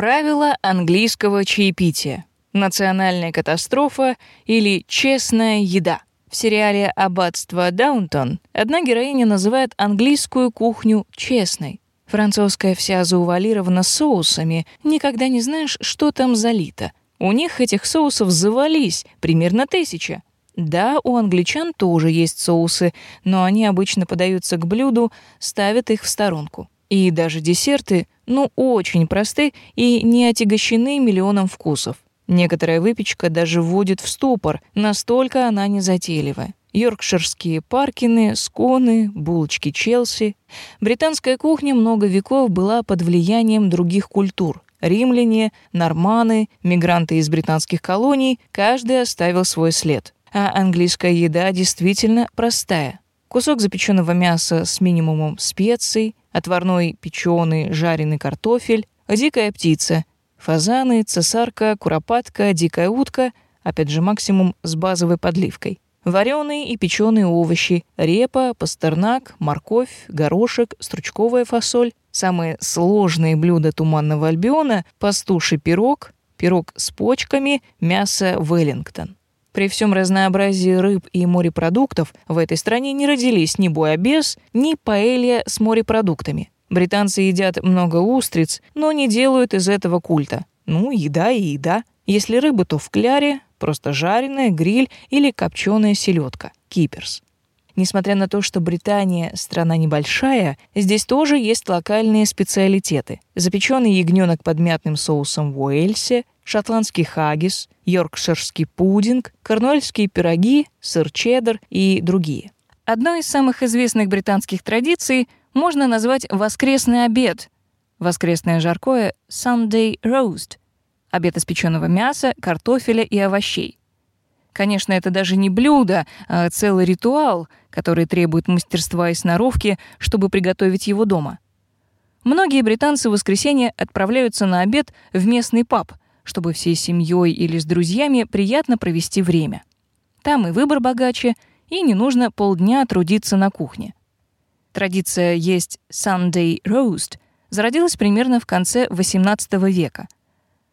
Правила английского чаепития. Национальная катастрофа или честная еда. В сериале «Аббатство Даунтон» одна героиня называет английскую кухню честной. Французская вся заувалирована соусами, никогда не знаешь, что там залито. У них этих соусов завались, примерно тысяча. Да, у англичан тоже есть соусы, но они обычно подаются к блюду, ставят их в сторонку. И даже десерты, ну, очень просты и не отягощены миллионом вкусов. Некоторая выпечка даже вводит в ступор, настолько она незатейливая. Йоркширские паркины, сконы, булочки Челси. Британская кухня много веков была под влиянием других культур. Римляне, норманы, мигранты из британских колоний, каждый оставил свой след. А английская еда действительно простая. Кусок запеченного мяса с минимумом специй, отварной печеный жареный картофель, дикая птица, Фазаны, цесарка, куропатка, дикая утка, опять же максимум с базовой подливкой. Вареные и печеные овощи, репа, пастернак, морковь, горошек, стручковая фасоль. Самые сложные блюда туманного альбиона – пастуший пирог, пирог с почками, мясо Веллингтон. При всем разнообразии рыб и морепродуктов в этой стране не родились ни буябес, ни паэлья с морепродуктами. Британцы едят много устриц, но не делают из этого культа. Ну, еда и еда. Если рыба, то в кляре, просто жареная, гриль или копченая селедка, киперс. Несмотря на то, что Британия страна небольшая, здесь тоже есть локальные специалитеты. Запеченный ягненок под мятным соусом в Уэльсе, шотландский хаггис, йоркширский пудинг, корнуэльские пироги, сыр чеддер и другие. Одной из самых известных британских традиций можно назвать воскресный обед. Воскресное жаркое — Sunday roast. Обед из печеного мяса, картофеля и овощей. Конечно, это даже не блюдо, а целый ритуал, который требует мастерства и сноровки, чтобы приготовить его дома. Многие британцы в воскресенье отправляются на обед в местный паб, чтобы всей семьей или с друзьями приятно провести время. Там и выбор богаче, и не нужно полдня трудиться на кухне. Традиция есть Sunday roast зародилась примерно в конце XVIII века.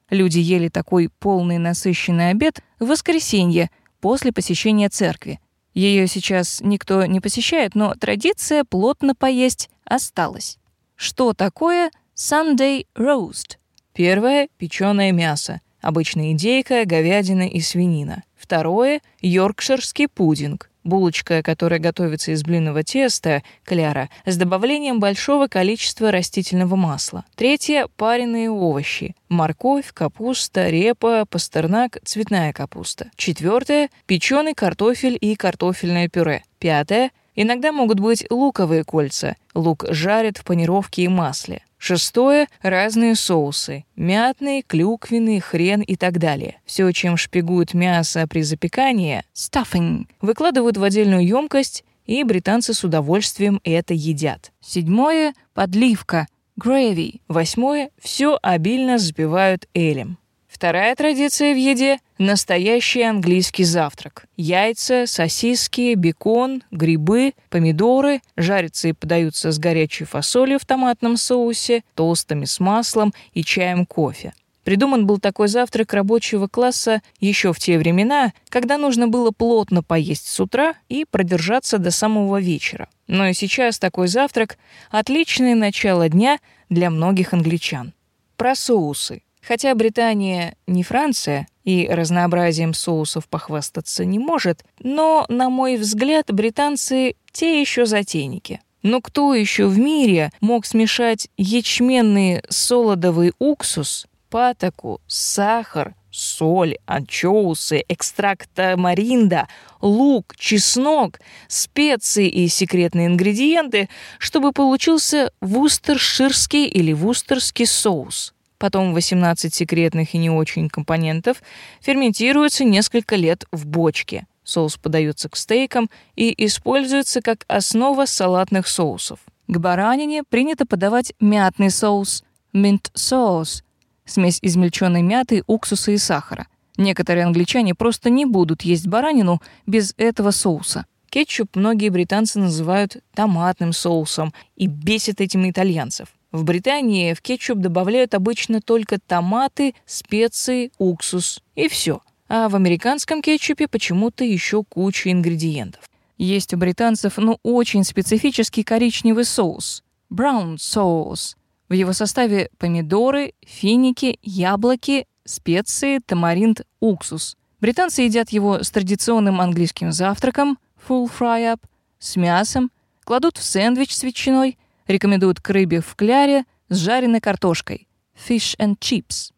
Люди ели такой полный насыщенный обед в воскресенье после посещения церкви. Ее сейчас никто не посещает, но традиция плотно поесть осталась. Что такое Sunday roast? Первое — печеное мясо, обычно индейка, говядина и свинина. Второе — йоркширский пудинг, булочка, которая готовится из блинного теста, кляра, с добавлением большого количества растительного масла. Третье — пареные овощи. Морковь, капуста, репа, пастернак, цветная капуста. Четвертое — печеный картофель и картофельное пюре. Пятое — иногда могут быть луковые кольца. Лук жарят в панировке и масле. Шестое — разные соусы. Мятный, клюквенный, хрен и так далее. Все, чем шпигуют мясо при запекании, stuffing, выкладывают в отдельную емкость, и британцы с удовольствием это едят. Седьмое — подливка, gravy. Восьмое — все обильно запивают элем. Вторая традиция в еде — настоящий английский завтрак. Яйца, сосиски, бекон, грибы, помидоры жарятся и подаются с горячей фасолью в томатном соусе, тостами с маслом и чаем кофе. Придуман был такой завтрак рабочего класса еще в те времена, когда нужно было плотно поесть с утра и продержаться до самого вечера. Но и сейчас такой завтрак — отличное начало дня для многих англичан. Про соусы. Хотя Британия не Франция и разнообразием соусов похвастаться не может, но, на мой взгляд, британцы те еще затейники. Но кто еще в мире мог смешать ячменный солодовый уксус, патоку, сахар, соль, анчоусы, экстракт тамаринда, лук, чеснок, специи и секретные ингредиенты, чтобы получился вустерширский или вустерский соус? Потом 18 секретных и не очень компонентов, ферментируются несколько лет в бочке. Соус подается к стейкам и используется как основа салатных соусов. К баранине принято подавать мятный соус, mint sauce, смесь измельченной мяты, уксуса и сахара. Некоторые англичане просто не будут есть баранину без этого соуса. Кетчуп многие британцы называют томатным соусом и бесит этим итальянцев. В Британии в кетчуп добавляют обычно только томаты, специи, уксус и все. А в американском кетчупе почему-то еще куча ингредиентов. Есть у британцев, ну, очень специфический коричневый соус — brown sauce. В его составе помидоры, финики, яблоки, специи, тамаринт, уксус. Британцы едят его с традиционным английским завтраком full fry up, с мясом, кладут в сэндвич с ветчиной, рекомендуют к рыбе в кляре с жареной картошкой fish and chips.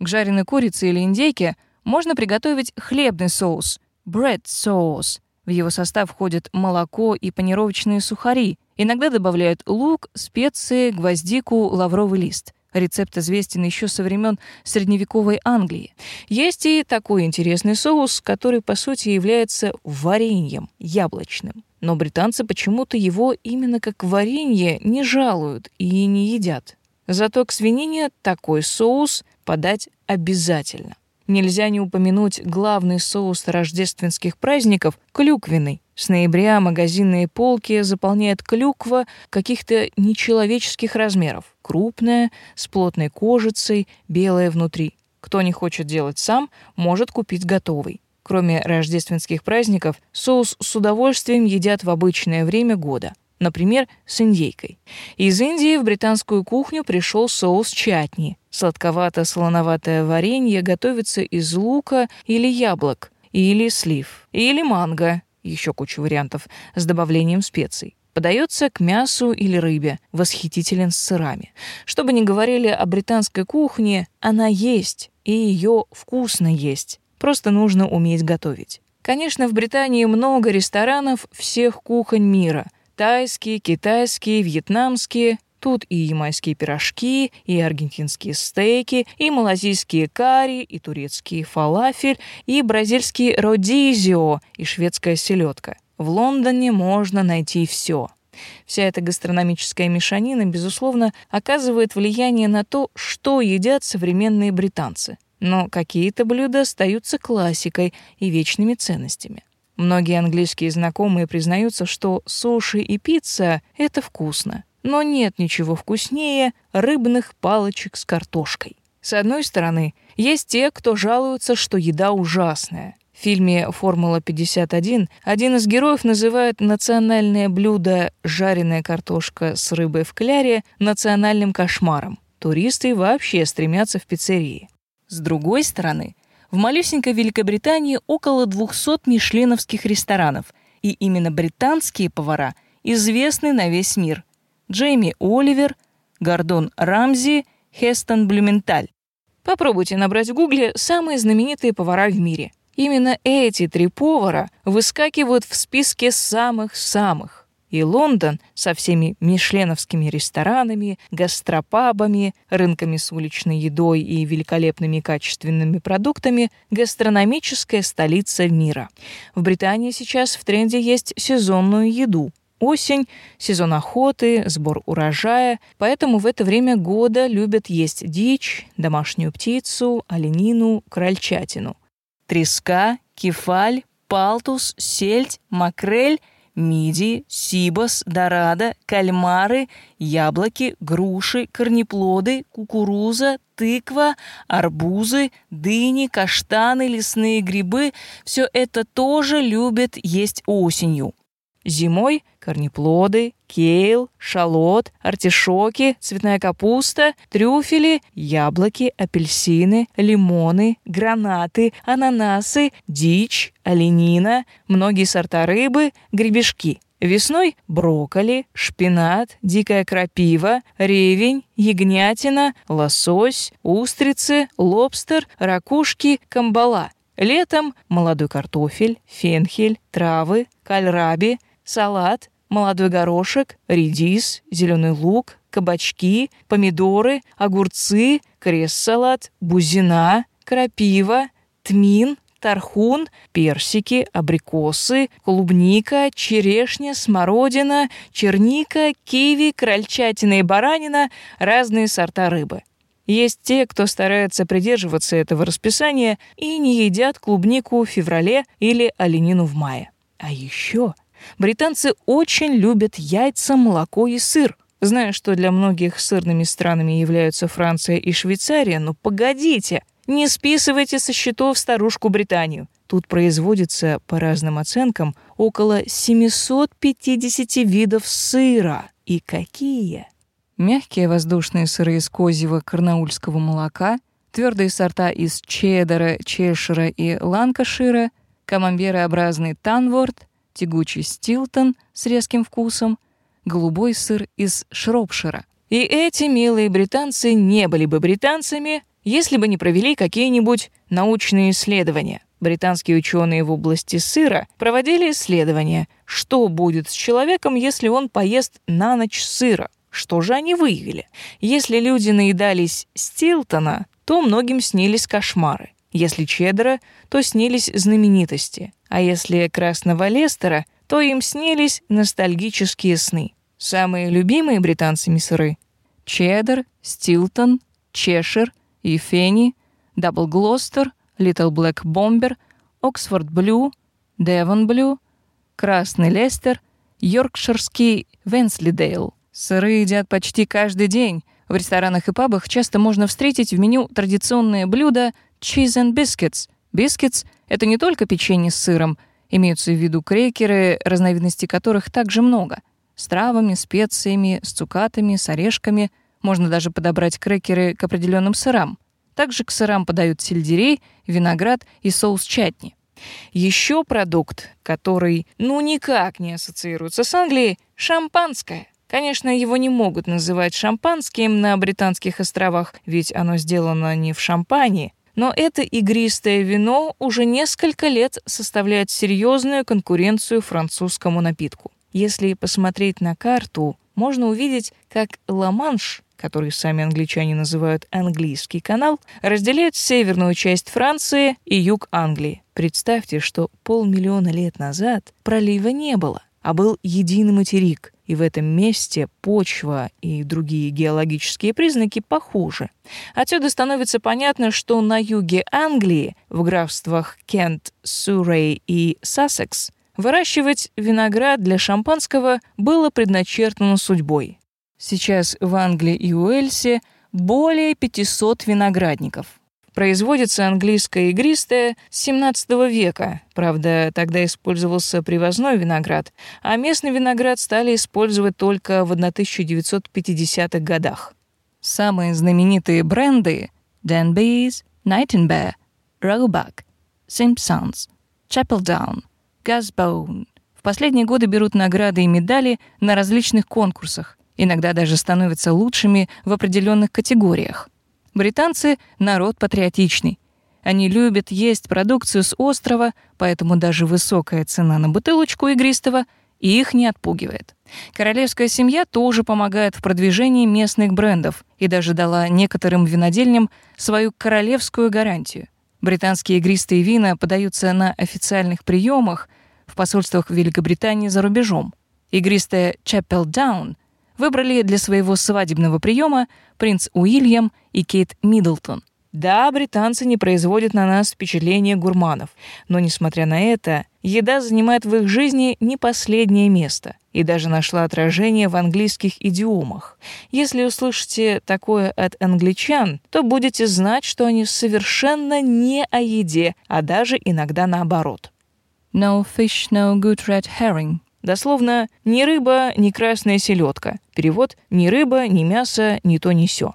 К жареной курице или индейке можно приготовить хлебный соус bread sauce. В его состав входят молоко и панировочные сухари. Иногда добавляют лук, специи, гвоздику, лавровый лист. Рецепт известен еще со времен средневековой Англии. Есть и такой интересный соус, который по сути является вареньем яблочным. Но британцы почему-то его именно как варенье не жалуют и не едят. Зато к свинине такой соус подать обязательно. Нельзя не упомянуть главный соус рождественских праздников — клюквенный. С ноября магазинные полки заполняет клюква каких-то нечеловеческих размеров. Крупная, с плотной кожицей, белая внутри. Кто не хочет делать сам, может купить готовый. Кроме рождественских праздников, соус с удовольствием едят в обычное время года. Например, с индейкой. Из Индии в британскую кухню пришел соус чатни. Сладковато-солоноватое варенье готовится из лука или яблок, или слив, или манго, еще куча вариантов, с добавлением специй. Подается к мясу или рыбе, восхитителен с сырами. Что бы ни говорили о британской кухне, она есть, и ее вкусно есть. Просто нужно уметь готовить. Конечно, в Британии много ресторанов всех кухонь мира. Тайские, китайские, вьетнамские. Тут и ямайские пирожки, и аргентинские стейки, и малазийские карри, и турецкий фалафель, и бразильский родизио, и шведская селедка. В Лондоне можно найти все. Вся эта гастрономическая мешанина, безусловно, оказывает влияние на то, что едят современные британцы. Но какие-то блюда остаются классикой и вечными ценностями. Многие английские знакомые признаются, что суши и пицца — это вкусно. Но нет ничего вкуснее рыбных палочек с картошкой. С одной стороны, есть те, кто жалуются, что еда ужасная. В фильме «Формула-51» один из героев называет национальное блюдо «жареная картошка с рыбой в кляре» национальным кошмаром. Туристы вообще стремятся в пиццерии. С другой стороны, в малюсенькой Великобритании около 200 мишленовских ресторанов, и именно британские повара известны на весь мир – Джейми Оливер, Гордон Рамзи, Хестон Блюменталь. Попробуйте набрать в гугле самые знаменитые повара в мире. Именно эти три повара выскакивают в списке самых-самых. И Лондон со всеми мишленовскими ресторанами, гастропабами, рынками с уличной едой и великолепными качественными продуктами – гастрономическая столица мира. В Британии сейчас в тренде есть сезонную еду – осень, сезон охоты, сбор урожая, поэтому в это время года любят есть дичь, домашнюю птицу, оленину, крольчатину. Треска, кефаль, палтус, сельдь, макрель, миди, сибас, дорадо, кальмары, яблоки, груши, корнеплоды, кукуруза, тыква, арбузы, дыни, каштаны, лесные грибы – все это тоже любят есть осенью. Зимой корнеплоды, кейл, шалот, артишоки, цветная капуста, трюфели, яблоки, апельсины, лимоны, гранаты, ананасы, дичь, оленина, многие сорта рыбы, гребешки. Весной брокколи, шпинат, дикая крапива, ревень, ягнятина, лосось, устрицы, лобстер, ракушки, камбала. Летом молодой картофель, фенхель, травы, кальраби, салат, молодой горошек, редис, зеленый лук, кабачки, помидоры, огурцы, крест-салат, бузина, крапива, тмин, тархун, персики, абрикосы, клубника, черешня, смородина, черника, киви, крольчатина и баранина, разные сорта рыбы. Есть те, кто старается придерживаться этого расписания и не едят клубнику в феврале или оленину в мае. А еще Британцы очень любят яйца, молоко и сыр. Зная, что для многих сырными странами являются Франция и Швейцария, но погодите, не списывайте со счетов старушку Британию. Тут производится, по разным оценкам, около 750 видов сыра. И какие? Мягкие воздушные сыры из козьего карнаульского молока, твердые сорта из чеддера, чешера и ланкашира, камамберообразный танворд, тягучий стилтон с резким вкусом, голубой сыр из шропшира. И эти милые британцы не были бы британцами, если бы не провели какие-нибудь научные исследования. Британские ученые в области сыра проводили исследования, что будет с человеком, если он поест на ночь сыра. Что же они выявили? Если люди наедались Стилтона, то многим снились кошмары. Если чеддера, то снились знаменитости. А если красного лестера, то им снились ностальгические сны. Самые любимые британцами сыры — чеддер, стилтон, чешир, ефени, Double Gloucester — Little Black Bomber, Oxford Blue, Devon Blue, Красный Лестер, Йоркширский Венслидейл. Сыры едят почти каждый день. В ресторанах и пабах часто можно встретить в меню традиционные блюда cheese and biscuits. Biscuits — это не только печенье с сыром, имеются в виду крекеры, разновидностей которых также много. С травами, специями, с цукатами, с орешками. Можно даже подобрать крекеры к определенным сырам. Также к сырам подают сельдерей, виноград и соус чатни. Еще продукт, который ну никак не ассоциируется с Англией — шампанское. Конечно, его не могут называть шампанским на Британских островах, ведь оно сделано не в шампане, но это игристое вино уже несколько лет составляет серьезную конкуренцию французскому напитку. Если посмотреть на карту, можно увидеть, как Ла-Манш который сами англичане называют английский канал, разделяет северную часть Франции и юг Англии. Представьте, что полмиллиона лет назад пролива не было, а был единый материк, и в этом месте почва и другие геологические признаки похожи. Отсюда становится понятно, что на юге Англии, в графствах Кент, Суррей и Сассекс, выращивать виноград для шампанского было предначертано судьбой. Сейчас в Англии и Уэльсе более 500 виноградников. Производится английское игристое с 17 века. Правда, тогда использовался привозной виноград, а местный виноград стали использовать только в 1950-х годах. Самые знаменитые бренды — Danby's, Nightingale, Roebuck, Simpsons, Chapeldown, Gasbone — в последние годы берут награды и медали на различных конкурсах — иногда даже становятся лучшими в определенных категориях. Британцы — народ патриотичный. Они любят есть продукцию с острова, поэтому даже высокая цена на бутылочку игристого их не отпугивает. Королевская семья тоже помогает в продвижении местных брендов и даже дала некоторым винодельням свою королевскую гарантию. Британские игристые вина подаются на официальных приемах в посольствах Великобритании за рубежом. Игристая Chapel Down выбрали для своего свадебного приема принц Уильям и Кейт Миддлтон. Да, британцы не производят на нас впечатление гурманов, но, несмотря на это, еда занимает в их жизни не последнее место и даже нашла отражение в английских идиомах. Если услышите такое от англичан, то будете знать, что они совершенно не о еде, а даже иногда наоборот. No fish, no good red herring. Дословно «ни рыба, ни красная селедка». Перевод «ни рыба, ни мясо, ни то, ни сё».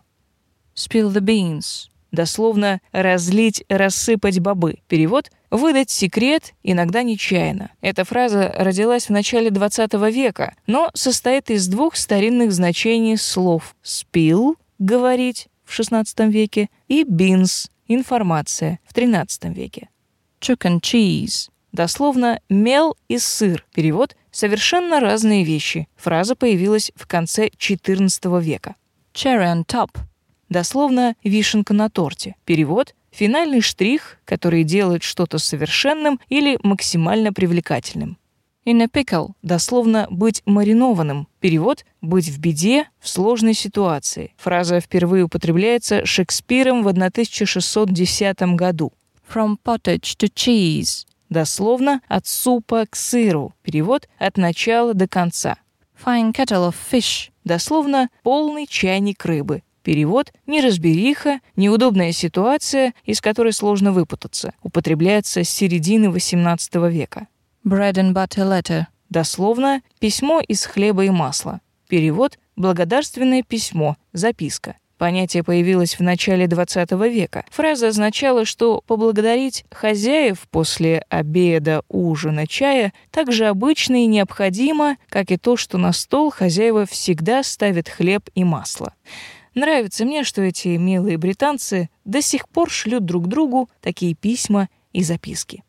«Spill the beans». Дословно «разлить, рассыпать бобы». Перевод «выдать секрет, иногда нечаянно». Эта фраза родилась в начале XX века, но состоит из двух старинных значений слов «spill» — «говорить» в XVI веке и «beans» — «информация» в XIII веке. Chicken cheese Дословно «мел и сыр». Перевод Совершенно разные вещи. Фраза появилась в конце XIV века. Cherry on top. Дословно «вишенка на торте». Перевод Финальный штрих, который делает что-то совершенным или максимально привлекательным. In a pickle – дословно «быть маринованным». Перевод «быть в беде, в сложной ситуации». Фраза впервые употребляется Шекспиром в 1610 году. From pottage to cheese Дословно «от супа к сыру». Перевод «от начала до конца». fine kettle of fish, дословно «полный чайник рыбы». Перевод «неразбериха», «неудобная ситуация, из которой сложно выпутаться», употребляется с середины XVIII века. Bread and butter letter. Дословно «письмо из хлеба и масла». Перевод «благодарственное письмо», записка. Понятие появилось в начале XX века. Фраза означала, что поблагодарить хозяев после обеда, ужина, чая так же обычно и необходимо, как и то, что на стол хозяева всегда ставят хлеб и масло. Нравится мне, что эти милые британцы до сих пор шлют друг другу такие письма и записки.